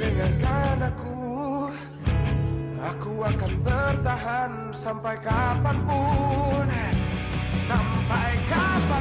dengarkan aku. Aku akan bertahan sampai kapan pun. Sampai kapan